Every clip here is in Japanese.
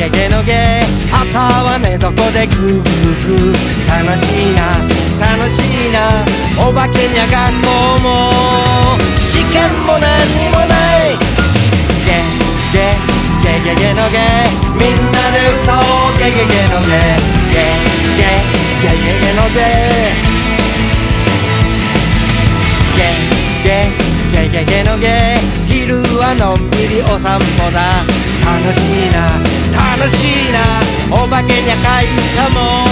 ゲゲのゲ朝はねどこでグーグー悲しいなお化けにゃ学校も試験も何にもないゲゲゲゲゲのゲみんなで歌おうゲゲゲのゲゲゲゲゲゲのゲゲゲゲゲゲのゲ昼はのんびりお散歩だ楽しいな楽しいなお化けにゃ会社も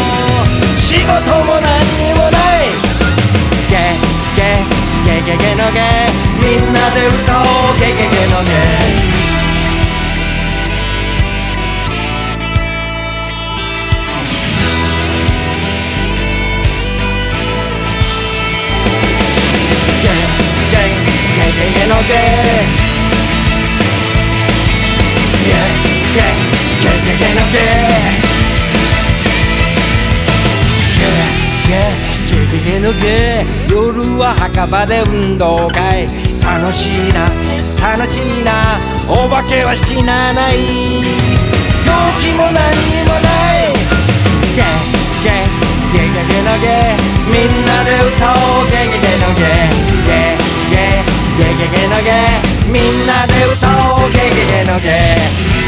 仕事も何にのけみんなで歌おうけけけのけのけ Yeah, yeah, yeah, yeah, yeah, yeah ゲゲゲのゲ夜は墓場で運動会。楽しいな。楽しいな。お化けは死なない。病気も何にもない。ゲゲゲゲゲのゲみんなで歌おう。ゲゲゲのゲゲゲゲゲゲのゲみんなで歌おうゲゲゲのゲゲ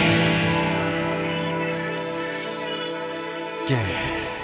Yeah.